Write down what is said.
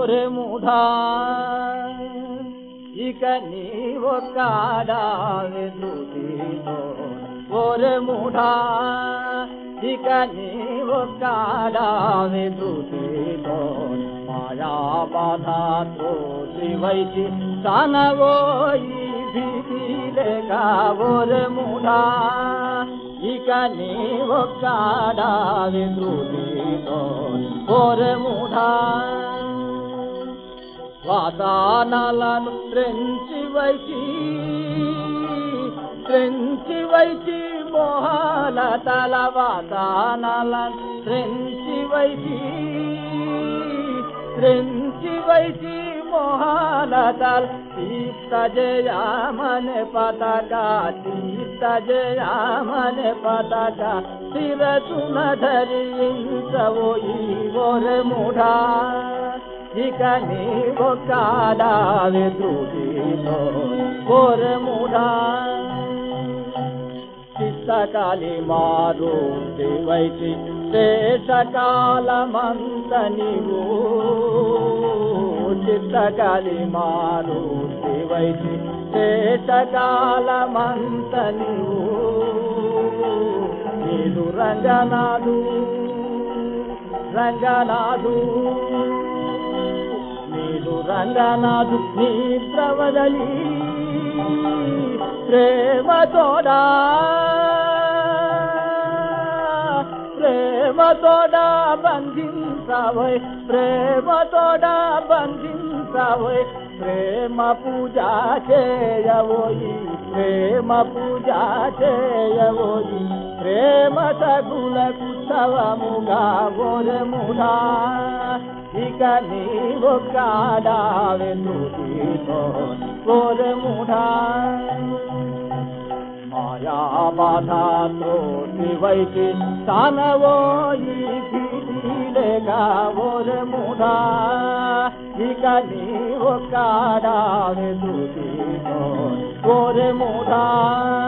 Oremudha. ఇక నీ ఒక్కడావే ఓరే మూఢా? ఇక నీ ఒక్కడావే ధృతితో మాయా బాధతో శివైతి తనవోయి భీతిలేక ఓరే మూఢా? ఇక నీ ఒక్కడావే ధృతితో ఓరే మూఢా? వాతానాలను త్రెంచి వైచి త్రెంచి వైచి మోహాల తల వాతానాలను త్రెంచి వైచి త్రెంచి వైచి మోహాల తల తీర్థ జయామనే పతక తీర్థ జయామనే పతక శిరసున ధరించవోయి ఓరే మూఢా ఇక నీవు కాడావి త్రుటిలో ఓరే చిత్తకాలి మారు వైచి శేషకాలమంత నీవు. చిత్తకాలి మారు వైచి శేషకాలమంత నీవు. నీదు రంగనాథు రంగనాథు రంగనాథు నీ ప్రవదలి ప్రేమతోడా. ప్రేమతోడా బంధించవై ప్రేమతోడా బంధించవై ప్రేమ పూజ చేయవోయి ప్రేమ పూజ చేయవోయి. ప్రేమ తగుల కుత్సవముగా గోరముడా जाने वो काडावे तुझी तोर मुढाय माया बाधा तो शिवैकी सानवो गावोर मुढा ठिकाणी वो काडावे तुझी तोर मुढाय